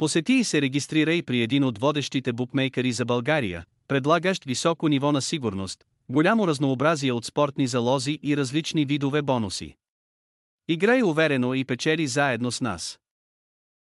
Посети и се регистрирай при един от водещите букмейкери за България, предлагащ високо ниво на сигурност, голямо разнообразие от спортни залози и различни видове бонуси. Играй уверено и печели заедно с нас.